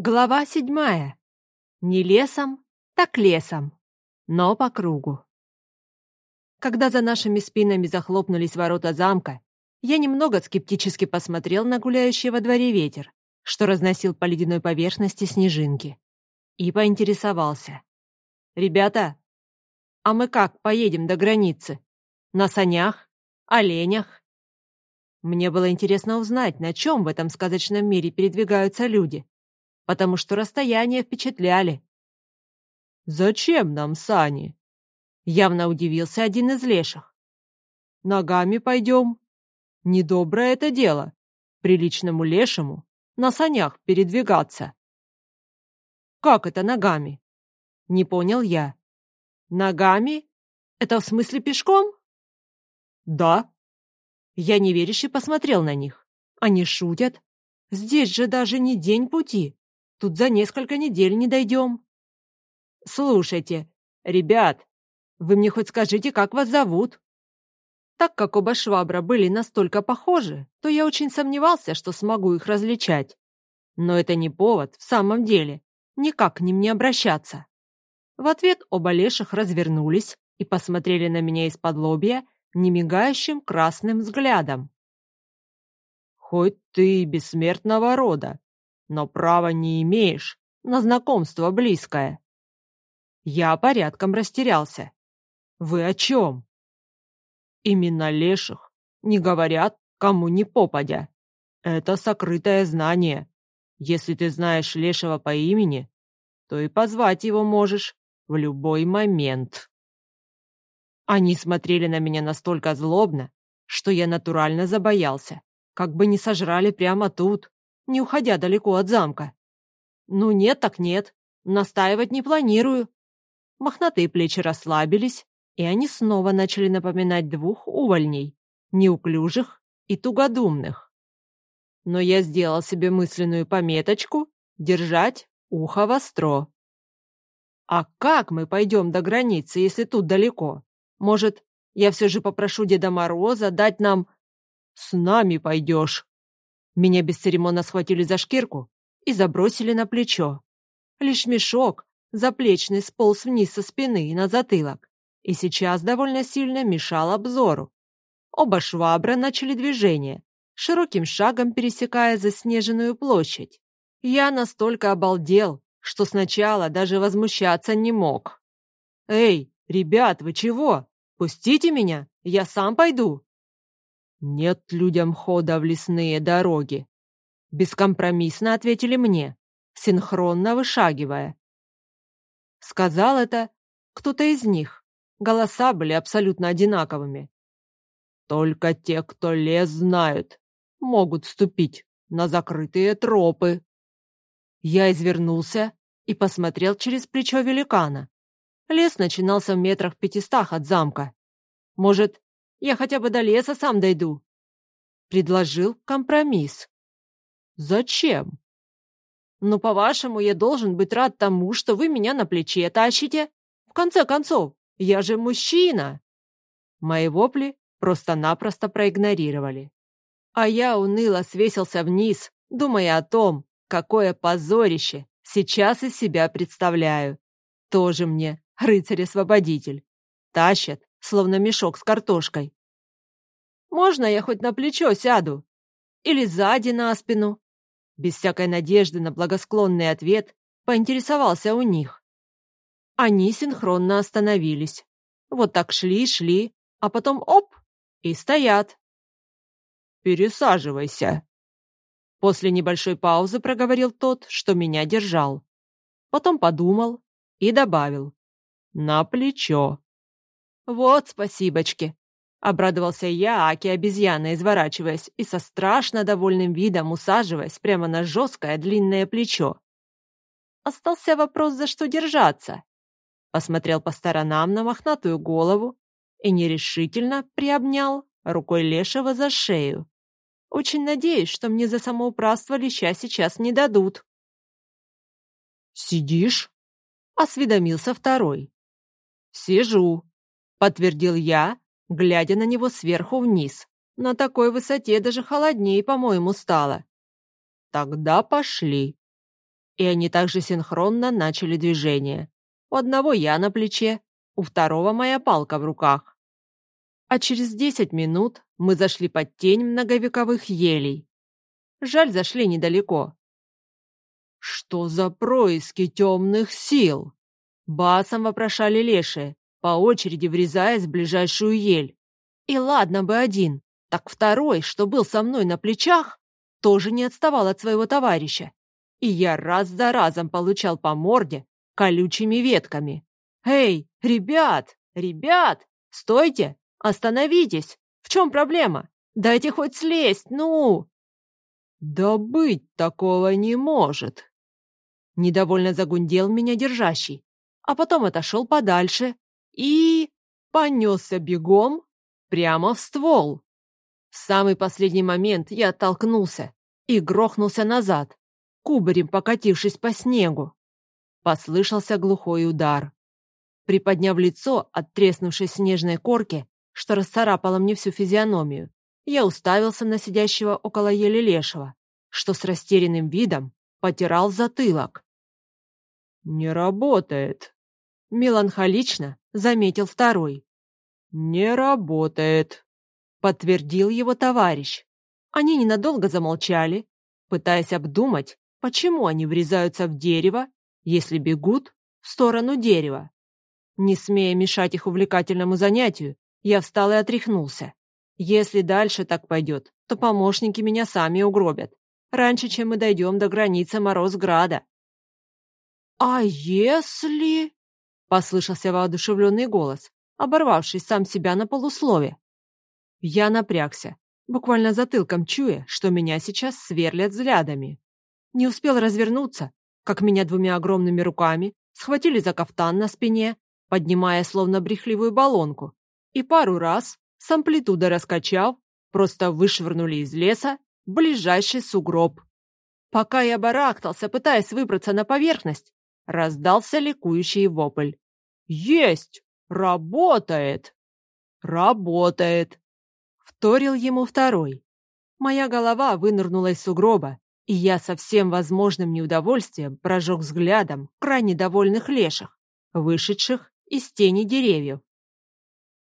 Глава седьмая. Не лесом, так лесом, но по кругу. Когда за нашими спинами захлопнулись ворота замка, я немного скептически посмотрел на гуляющий во дворе ветер, что разносил по ледяной поверхности снежинки, и поинтересовался. «Ребята, а мы как поедем до границы? На санях? Оленях?» Мне было интересно узнать, на чем в этом сказочном мире передвигаются люди, потому что расстояния впечатляли. «Зачем нам сани?» Явно удивился один из леших. «Ногами пойдем. Недоброе это дело. Приличному лешему на санях передвигаться». «Как это ногами?» Не понял я. «Ногами? Это в смысле пешком?» «Да». Я неверяще посмотрел на них. Они шутят. Здесь же даже не день пути. Тут за несколько недель не дойдем. Слушайте, ребят, вы мне хоть скажите, как вас зовут? Так как оба швабра были настолько похожи, то я очень сомневался, что смогу их различать. Но это не повод, в самом деле, никак к ним не обращаться. В ответ оба леших развернулись и посмотрели на меня из-под лобья немигающим красным взглядом. «Хоть ты бессмертного рода, но права не имеешь на знакомство близкое. Я порядком растерялся. Вы о чем? Именно леших не говорят, кому не попадя. Это сокрытое знание. Если ты знаешь лешего по имени, то и позвать его можешь в любой момент. Они смотрели на меня настолько злобно, что я натурально забоялся, как бы не сожрали прямо тут, не уходя далеко от замка. Ну нет так нет, настаивать не планирую. Мохнатые плечи расслабились, и они снова начали напоминать двух увольней, неуклюжих и тугодумных. Но я сделал себе мысленную пометочку держать ухо востро. А как мы пойдем до границы, если тут далеко? Может, я все же попрошу Деда Мороза дать нам... С нами пойдешь, меня бесцеремонно схватили за шкирку и забросили на плечо. Лишь мешок, заплечный, сполз вниз со спины и на затылок, и сейчас довольно сильно мешал обзору. Оба швабра начали движение, широким шагом пересекая заснеженную площадь. Я настолько обалдел, что сначала даже возмущаться не мог. «Эй, ребят, вы чего? Пустите меня, я сам пойду!» «Нет людям хода в лесные дороги», — бескомпромиссно ответили мне, синхронно вышагивая. Сказал это кто-то из них. Голоса были абсолютно одинаковыми. Только те, кто лес знают, могут ступить на закрытые тропы. Я извернулся и посмотрел через плечо великана. Лес начинался в метрах пятистах от замка. Может, я хотя бы до леса сам дойду. Предложил компромисс. Зачем? Ну, по-вашему, я должен быть рад тому, что вы меня на плече тащите. В конце концов, я же мужчина. Мои вопли просто-напросто проигнорировали. А я уныло свесился вниз, думая о том, какое позорище сейчас из себя представляю. Тоже мне рыцарь-освободитель. Тащат словно мешок с картошкой. «Можно я хоть на плечо сяду? Или сзади на спину?» Без всякой надежды на благосклонный ответ поинтересовался у них. Они синхронно остановились. Вот так шли-шли, а потом оп, и стоят. «Пересаживайся», После небольшой паузы проговорил тот, что меня держал. Потом подумал и добавил. «На плечо». «Вот спасибочки!» — обрадовался я, Аки обезьяна, изворачиваясь и со страшно довольным видом усаживаясь прямо на жесткое длинное плечо. Остался вопрос, за что держаться. Посмотрел по сторонам на мохнатую голову и нерешительно приобнял рукой Лешего за шею. Очень надеюсь, что мне за самоуправство леща сейчас не дадут. «Сидишь?» — осведомился второй. «Сижу», подтвердил я, глядя на него сверху вниз. На такой высоте даже холоднее, по-моему, стало. Тогда пошли. и они также синхронно начали движение. У одного я на плече, у второго моя палка в руках. А через десять минут мы зашли под тень многовековых елей. Жаль, зашли недалеко. «Что за происки темных сил?» Басом вопрошали лешие, по очереди врезаясь в ближайшую ель. И ладно бы один, так второй, что был со мной на плечах, тоже не отставал от своего товарища. И я раз за разом получал по морде колючими ветками. «Эй, ребят, ребят, стойте, остановитесь! В чем проблема? Дайте хоть слезть, ну!» «Да быть такого не может!» Недовольно загундел меня держащий, а потом отошел подальше и... понесся бегом прямо в ствол. В самый последний момент я оттолкнулся и грохнулся назад, кубарем покатившись по снегу. Послышался глухой удар. Приподняв лицо от треснувшей снежной корки, что расцарапало мне всю физиономию, я уставился на сидящего около ели лешего, что с растерянным видом потирал затылок. «Не работает», — меланхолично заметил второй. «Не работает», — подтвердил его товарищ. Они ненадолго замолчали, пытаясь обдумать, почему они врезаются в дерево, если бегут в сторону дерева. Не смея мешать их увлекательному занятию, я встал и отряхнулся. Если дальше так пойдет, то помощники меня сами угробят, раньше, чем мы дойдем до границы Морозграда. «А если...» — послышался воодушевленный голос оборвавший сам себя на полуслове. Я напрягся, буквально затылком чуя, что меня сейчас сверлят взглядами. Не успел развернуться, как меня двумя огромными руками схватили за кафтан на спине, поднимая словно брехливую баллонку, и пару раз, с амплитудой раскачав, просто вышвырнули из леса ближайший сугроб. Пока я барахтался, пытаясь выбраться на поверхность, раздался ликующий вопль. «Есть! «Работает!» «Работает!» Вторил ему второй. Моя голова вынырнула из сугроба, и я со всем возможным неудовольствием прожег взглядом крайне довольных леших, вышедших из тени деревьев.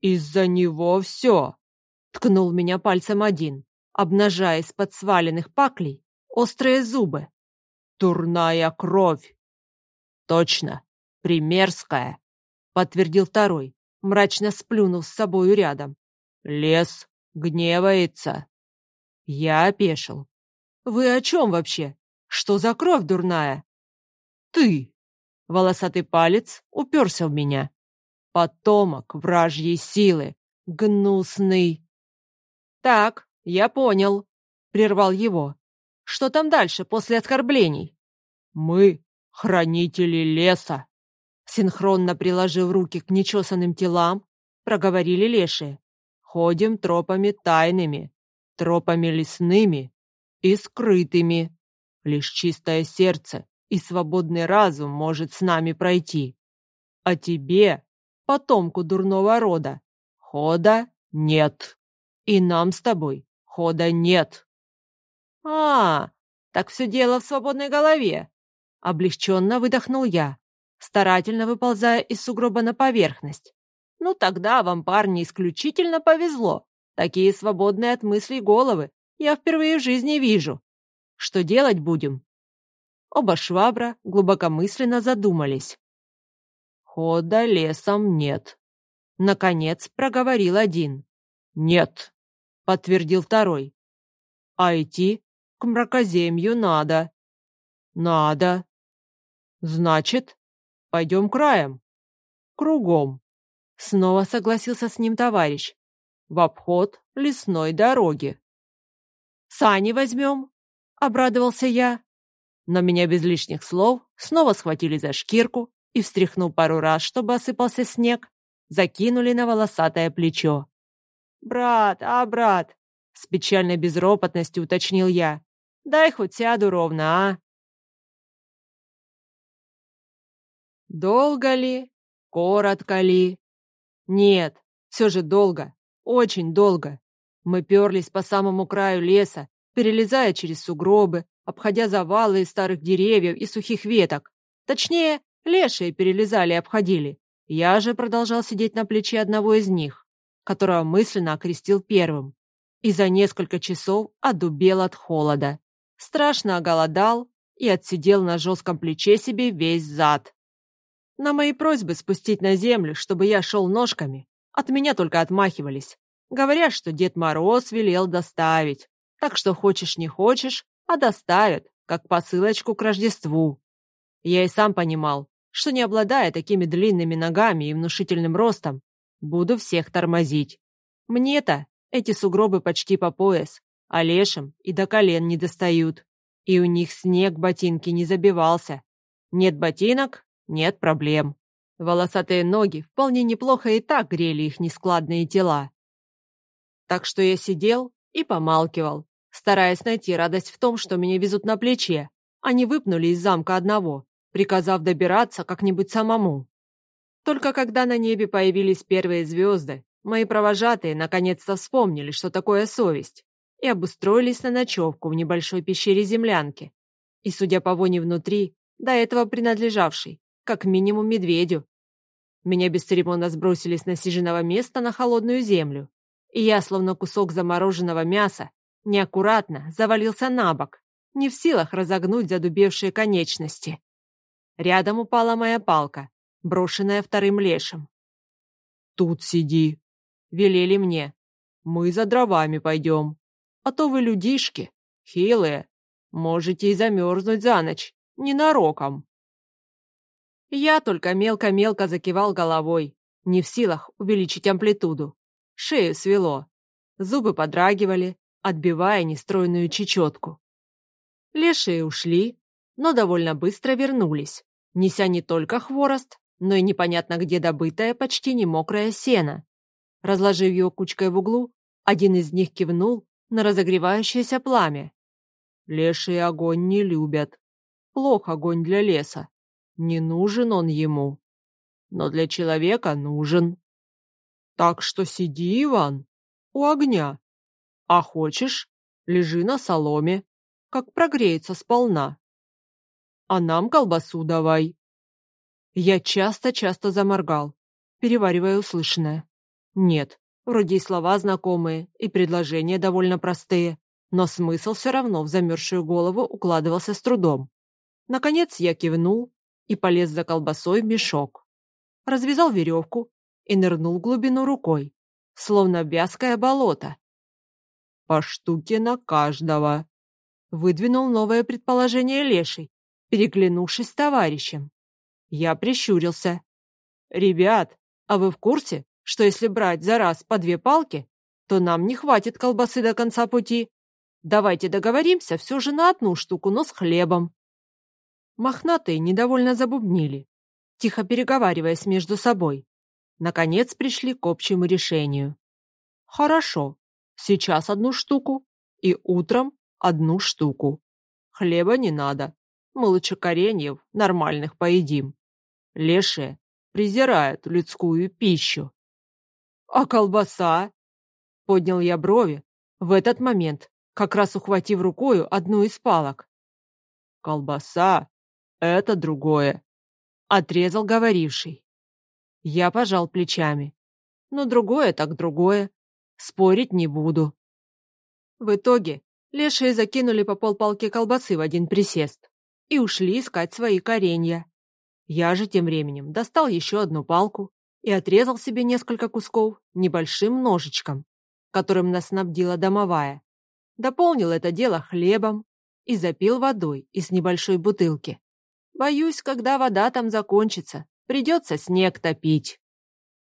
«Из-за него все!» — ткнул меня пальцем один, обнажая из-под сваленных паклей острые зубы. «Турная кровь!» «Точно, примерская!» подтвердил второй, мрачно сплюнув с собою рядом. Лес гневается. Я опешил. Вы о чем вообще? Что за кровь дурная? Ты! Волосатый палец уперся в меня. Потомок вражьей силы, гнусный. Так, я понял, прервал его. Что там дальше после оскорблений? Мы хранители леса. Синхронно приложив руки к нечесанным телам, проговорили лешие. Ходим тропами тайными, тропами лесными и скрытыми. Лишь чистое сердце и свободный разум может с нами пройти. А тебе, потомку дурного рода, хода нет. И нам с тобой хода нет. А, так все дело в свободной голове. Облегченно выдохнул я, старательно выползая из сугроба на поверхность. Ну тогда вам, парни, исключительно повезло. Такие свободные от мыслей головы я впервые в жизни вижу. Что делать будем? Оба швабра глубокомысленно задумались. Хода лесом нет. Наконец проговорил один. Нет, подтвердил второй. А идти к мракоземью надо. Надо. Значит, Пойдем краем. Кругом. Снова согласился с ним товарищ. В обход лесной дороги. Сани возьмем, обрадовался я. Но меня без лишних слов снова схватили за шкирку и, встряхнув пару раз, чтобы осыпался снег, закинули на волосатое плечо. «Брат, а, брат!» — с печальной безропотностью уточнил я. «Дай хоть сяду ровно, а!» Долго ли? Коротко ли? Нет, все же долго, очень долго. Мы перлись по самому краю леса, перелезая через сугробы, обходя завалы из старых деревьев и сухих веток. Точнее, лешие перелезали и обходили. Я же продолжал сидеть на плече одного из них, которого мысленно окрестил первым. И за несколько часов одубел от холода. Страшно оголодал и отсидел на жестком плече себе весь зад. На мои просьбы спустить на землю, чтобы я шел ножками, от меня только отмахивались. Говорят, что Дед Мороз велел доставить. Так что хочешь не хочешь, а доставят, как посылочку к Рождеству. Я и сам понимал, что не обладая такими длинными ногами и внушительным ростом, буду всех тормозить. Мне-то эти сугробы почти по пояс, а лешим и до колен не достают. И у них снег ботинки не забивался. Нет ботинок, нет проблем. Волосатые ноги вполне неплохо и так грели их нескладные тела. Так что я сидел и помалкивал, стараясь найти радость в том, что меня везут на плече, а не выпнули из замка одного, приказав добираться как-нибудь самому. Только когда на небе появились первые звезды, мои провожатые наконец-то вспомнили, что такое совесть, и обустроились на ночевку в небольшой пещере землянки. И, судя по воне внутри, до этого принадлежавшей, как минимум медведю. Меня бесцеремонно сбросили с насиженного места на холодную землю, и я, словно кусок замороженного мяса, неаккуратно завалился на бок, не в силах разогнуть задубевшие конечности. Рядом упала моя палка, брошенная вторым лешим. «Тут сиди», — велели мне. «Мы за дровами пойдем, а то вы людишки, хилые, можете и замерзнуть за ночь, ненароком». Я только мелко-мелко закивал головой, не в силах увеличить амплитуду. Шею свело. Зубы подрагивали, отбивая нестройную чечетку. Лешие ушли, но довольно быстро вернулись, неся не только хворост, но и непонятно где добытое почти не мокрое сено. Разложив его кучкой в углу, один из них кивнул на разогревающееся пламя. Лешие огонь не любят. Плох огонь для леса. Не нужен он ему. Но для человека нужен. Так что сиди, Иван, у огня. А хочешь, лежи на соломе, как прогреется сполна. А нам колбасу давай. Я часто-часто заморгал, переваривая услышанное. Нет, вроде и слова знакомые, и предложения довольно простые, но смысл все равно в замерзшую голову укладывался с трудом. Наконец я кивнул и полез за колбасой в мешок. Развязал веревку и нырнул в глубину рукой, словно вязкое болото. «По штуке на каждого», — выдвинул новое предположение Леший, переглянувшись с товарищем. Я прищурился. «Ребят, а вы в курсе, что если брать за раз по две палки, то нам не хватит колбасы до конца пути? Давайте договоримся все же на одну штуку, но с хлебом. Мохнатые недовольно забубнили, тихо переговариваясь между собой. Наконец пришли к общему решению. Хорошо, сейчас одну штуку и утром одну штуку. Хлеба не надо, мы лучше кореньев нормальных поедим. Лешие презирают людскую пищу. А колбаса? Поднял я брови, в этот момент, как раз ухватив рукою одну из палок. Колбаса это другое. Отрезал говоривший. Я пожал плечами. Но другое так другое. Спорить не буду. В итоге лешие закинули по полпалки колбасы в один присест и ушли искать свои коренья. Я же тем временем достал еще одну палку и отрезал себе несколько кусков небольшим ножичком, которым нас снабдила домовая. Дополнил это дело хлебом и запил водой из небольшой бутылки. Боюсь, когда вода там закончится, придется снег топить.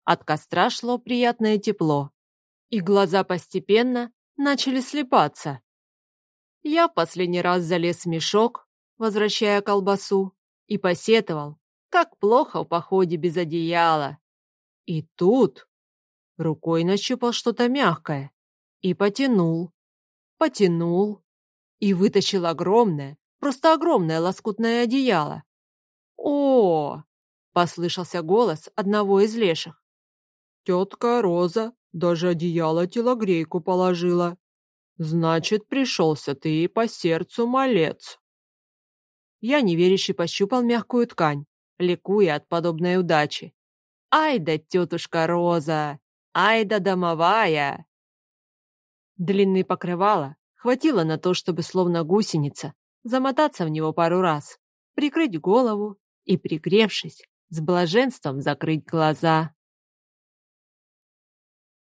От костра шло приятное тепло, и глаза постепенно начали слепаться. Я последний раз залез в мешок, возвращая колбасу, и посетовал, как плохо в походе без одеяла. И тут рукой нащупал что-то мягкое и потянул, потянул и вытащил огромное, Просто огромное лоскутное одеяло. О! послышался голос одного из леших. Тетка Роза даже одеяло телогрейку положила. Значит, пришелся ты и по сердцу малец. Я неверяще пощупал мягкую ткань, ликуя от подобной удачи. Ай да тетушка Роза! Ай да домовая! Длинный покрывало хватило на то, чтобы словно гусеница замотаться в него пару раз, прикрыть голову и, пригревшись, с блаженством закрыть глаза.